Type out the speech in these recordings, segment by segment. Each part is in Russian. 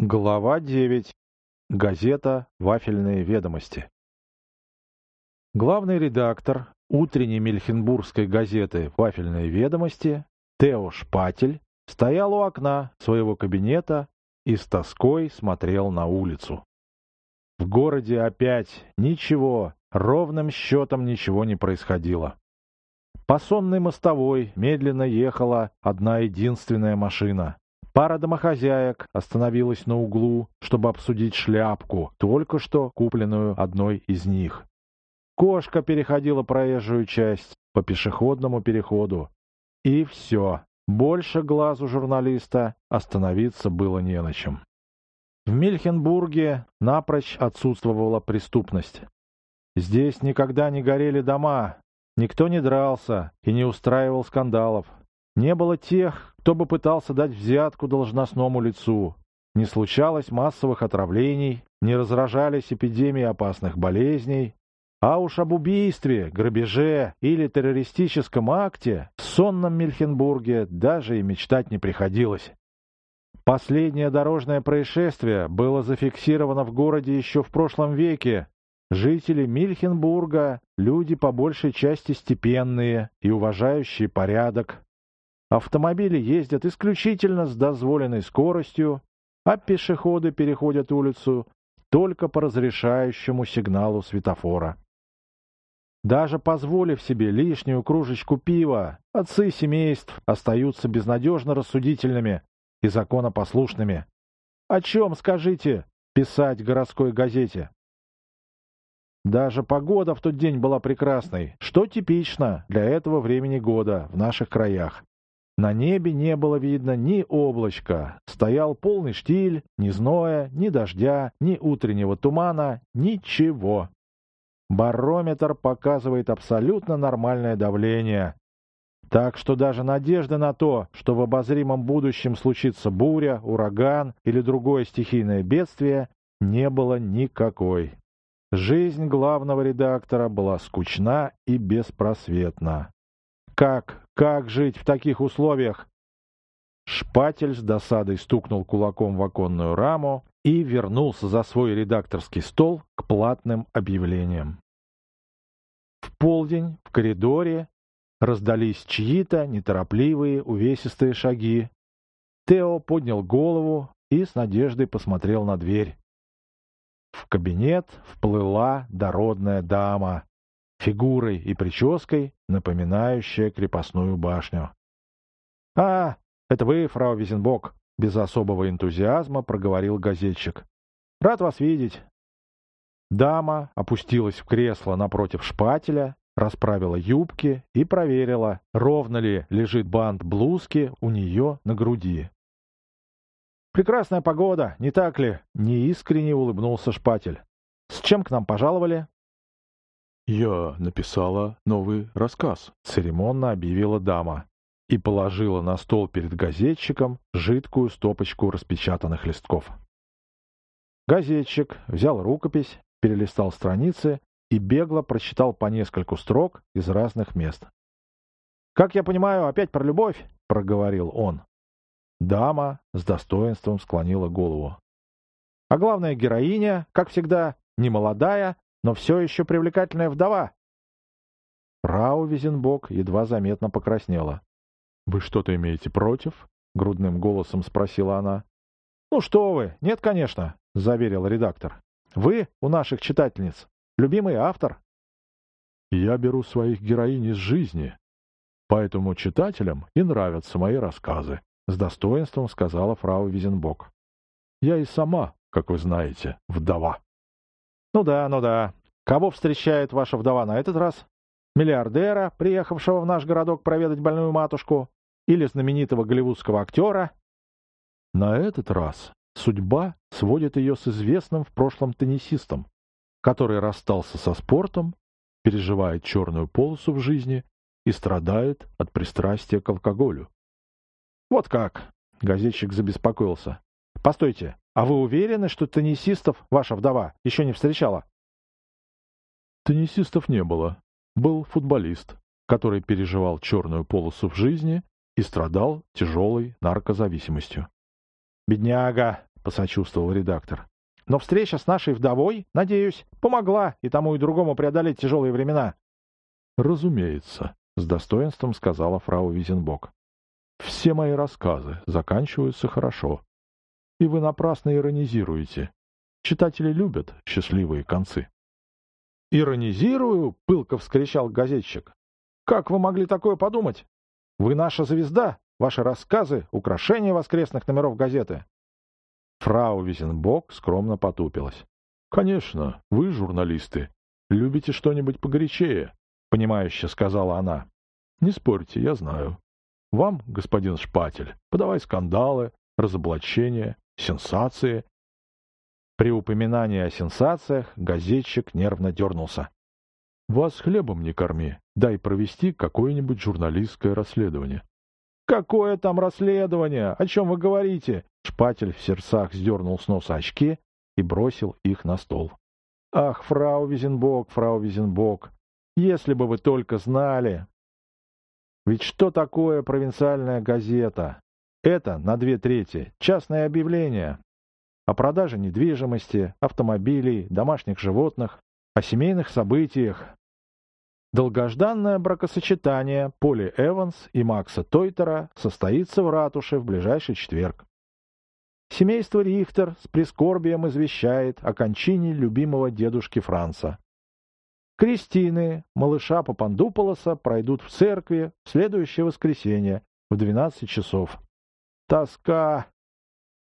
Глава 9. Газета «Вафельные ведомости». Главный редактор утренней мельхенбургской газеты «Вафельные ведомости» Тео Шпатель стоял у окна своего кабинета и с тоской смотрел на улицу. В городе опять ничего, ровным счетом ничего не происходило. По сонной мостовой медленно ехала одна единственная машина. Пара домохозяек остановилась на углу, чтобы обсудить шляпку, только что купленную одной из них. Кошка переходила проезжую часть по пешеходному переходу. И все. Больше глазу журналиста остановиться было не на чем. В Мильхенбурге напрочь отсутствовала преступность. Здесь никогда не горели дома, никто не дрался и не устраивал скандалов. Не было тех, кто бы пытался дать взятку должностному лицу. Не случалось массовых отравлений, не разражались эпидемии опасных болезней. А уж об убийстве, грабеже или террористическом акте в сонном Мильхенбурге даже и мечтать не приходилось. Последнее дорожное происшествие было зафиксировано в городе еще в прошлом веке. Жители Мильхенбурга – люди по большей части степенные и уважающие порядок, Автомобили ездят исключительно с дозволенной скоростью, а пешеходы переходят улицу только по разрешающему сигналу светофора. Даже позволив себе лишнюю кружечку пива, отцы семейств остаются безнадежно рассудительными и законопослушными. О чем, скажите, писать городской газете? Даже погода в тот день была прекрасной, что типично для этого времени года в наших краях. На небе не было видно ни облачка. Стоял полный штиль, ни зноя, ни дождя, ни утреннего тумана, ничего. Барометр показывает абсолютно нормальное давление. Так что даже надежды на то, что в обозримом будущем случится буря, ураган или другое стихийное бедствие, не было никакой. Жизнь главного редактора была скучна и беспросветна. Как, как жить в таких условиях? Шпатель с досадой стукнул кулаком в оконную раму и вернулся за свой редакторский стол к платным объявлениям. В полдень в коридоре раздались чьи-то неторопливые увесистые шаги. Тео поднял голову и с надеждой посмотрел на дверь. В кабинет вплыла дородная дама фигурой и прической, напоминающая крепостную башню. «А, это вы, фрау Визенбок!» — без особого энтузиазма проговорил газетчик. «Рад вас видеть!» Дама опустилась в кресло напротив шпателя, расправила юбки и проверила, ровно ли лежит бант блузки у нее на груди. «Прекрасная погода, не так ли?» — неискренне улыбнулся шпатель. «С чем к нам пожаловали?» «Я написала новый рассказ», — церемонно объявила дама и положила на стол перед газетчиком жидкую стопочку распечатанных листков. Газетчик взял рукопись, перелистал страницы и бегло прочитал по нескольку строк из разных мест. «Как я понимаю, опять про любовь?» — проговорил он. Дама с достоинством склонила голову. А главная героиня, как всегда, немолодая, но все еще привлекательная вдова. Фрау Визенбок едва заметно покраснела. «Вы что-то имеете против?» — грудным голосом спросила она. «Ну что вы, нет, конечно», — заверил редактор. «Вы у наших читательниц любимый автор». «Я беру своих героинь из жизни, поэтому читателям и нравятся мои рассказы», — с достоинством сказала фрау Визенбок. «Я и сама, как вы знаете, вдова». «Ну да, ну да. Кого встречает ваша вдова на этот раз? Миллиардера, приехавшего в наш городок проведать больную матушку? Или знаменитого голливудского актера?» На этот раз судьба сводит ее с известным в прошлом теннисистом, который расстался со спортом, переживает черную полосу в жизни и страдает от пристрастия к алкоголю. «Вот как!» — газетчик забеспокоился. «Постойте, а вы уверены, что теннисистов ваша вдова еще не встречала? Теннисистов не было. Был футболист, который переживал черную полосу в жизни и страдал тяжелой наркозависимостью. «Бедняга!» — посочувствовал редактор. «Но встреча с нашей вдовой, надеюсь, помогла и тому и другому преодолеть тяжелые времена». «Разумеется», — с достоинством сказала фрау Визенбок. «Все мои рассказы заканчиваются хорошо. И вы напрасно иронизируете. Читатели любят счастливые концы». «Иронизирую?» — пылко вскричал газетчик. «Как вы могли такое подумать? Вы наша звезда, ваши рассказы — украшение воскресных номеров газеты». Фрау Визенбок скромно потупилась. «Конечно, вы, журналисты, любите что-нибудь погорячее», — понимающе сказала она. «Не спорьте, я знаю. Вам, господин Шпатель, подавай скандалы, разоблачения, сенсации, при упоминании о сенсациях газетчик нервно дернулся. «Вас хлебом не корми, дай провести какое-нибудь журналистское расследование». «Какое там расследование? О чем вы говорите?» Шпатель в сердцах сдернул с носа очки и бросил их на стол. «Ах, фрау Визенбок, фрау Визенбок, если бы вы только знали!» Ведь что такое провинциальная газета? Это, на две трети, частное объявление, о продаже недвижимости, автомобилей, домашних животных, о семейных событиях. Долгожданное бракосочетание Поли Эванс и Макса Тойтера состоится в ратуше в ближайший четверг. Семейство Рихтер с прискорбием извещает о кончине любимого дедушки Франца. Кристины, малыша Папандуполоса, пройдут в церкви в следующее воскресенье в 12 часов. Тоска,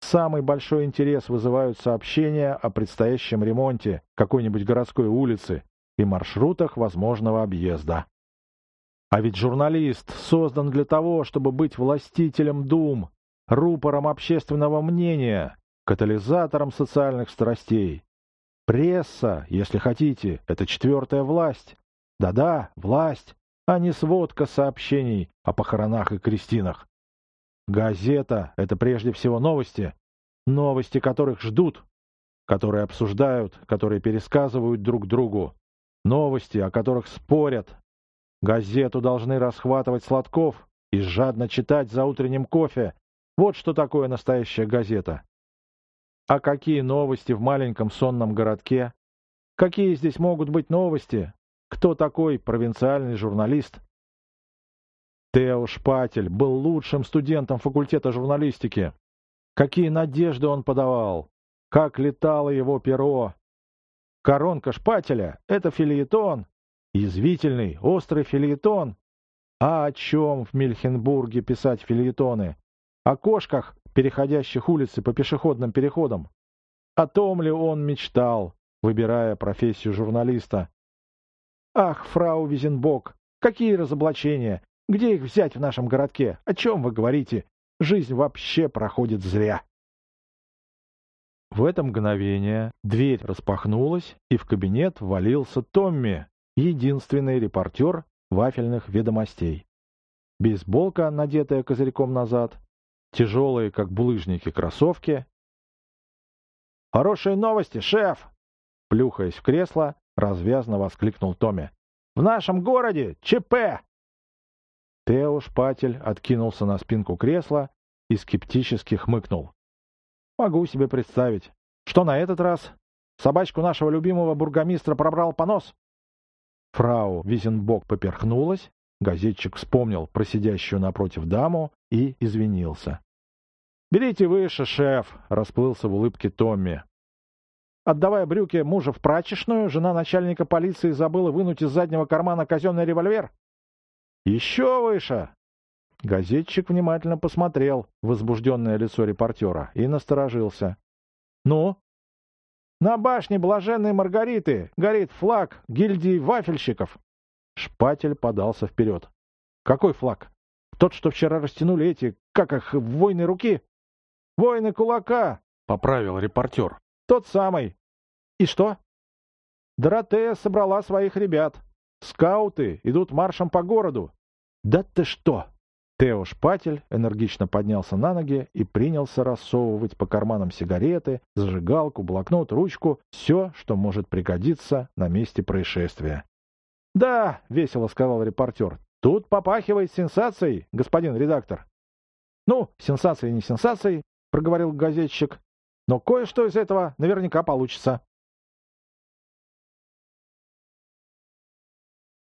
Самый большой интерес вызывают сообщения о предстоящем ремонте какой-нибудь городской улицы и маршрутах возможного объезда. А ведь журналист создан для того, чтобы быть властителем дум, рупором общественного мнения, катализатором социальных страстей. Пресса, если хотите, это четвертая власть. Да-да, власть, а не сводка сообщений о похоронах и крестинах. Газета — это прежде всего новости, новости которых ждут, которые обсуждают, которые пересказывают друг другу, новости, о которых спорят. Газету должны расхватывать сладков и жадно читать за утренним кофе. Вот что такое настоящая газета. А какие новости в маленьком сонном городке? Какие здесь могут быть новости? Кто такой провинциальный журналист? Тео Шпатель был лучшим студентом факультета журналистики. Какие надежды он подавал! Как летало его перо! Коронка Шпателя — это филиетон, язвительный, острый филиетон. А о чем в Мильхенбурге писать филиетоны? О кошках, переходящих улицы по пешеходным переходам? О том ли он мечтал, выбирая профессию журналиста? Ах, фрау Визенбок, какие разоблачения! Где их взять в нашем городке? О чем вы говорите? Жизнь вообще проходит зря. В это мгновение дверь распахнулась, и в кабинет ввалился Томми, единственный репортер вафельных ведомостей. Бейсболка, надетая козырьком назад, тяжелые, как булыжники, кроссовки. «Хорошие новости, шеф!» Плюхаясь в кресло, развязно воскликнул Томми. «В нашем городе ЧП!» Тео Шпатель откинулся на спинку кресла и скептически хмыкнул. «Могу себе представить. Что на этот раз? Собачку нашего любимого бургомистра пробрал понос?» Фрау Визенбок поперхнулась, газетчик вспомнил про сидящую напротив даму и извинился. «Берите выше, шеф!» — расплылся в улыбке Томми. Отдавая брюки мужа в прачечную, жена начальника полиции забыла вынуть из заднего кармана казенный револьвер «Еще выше!» Газетчик внимательно посмотрел в возбужденное лицо репортера и насторожился. «Ну?» «На башне блаженной Маргариты горит флаг гильдии вафельщиков!» Шпатель подался вперед. «Какой флаг? Тот, что вчера растянули эти, как их, войны руки?» «Войны кулака!» — поправил репортер. «Тот самый!» «И что?» Доротея собрала своих ребят. Скауты идут маршем по городу. «Да ты что!» Тео Шпатель энергично поднялся на ноги и принялся рассовывать по карманам сигареты, зажигалку, блокнот, ручку, все, что может пригодиться на месте происшествия. «Да», — весело сказал репортер, — «тут попахивает сенсацией, господин редактор». «Ну, сенсацией не сенсацией», — проговорил газетчик. Но кое-что из этого наверняка получится.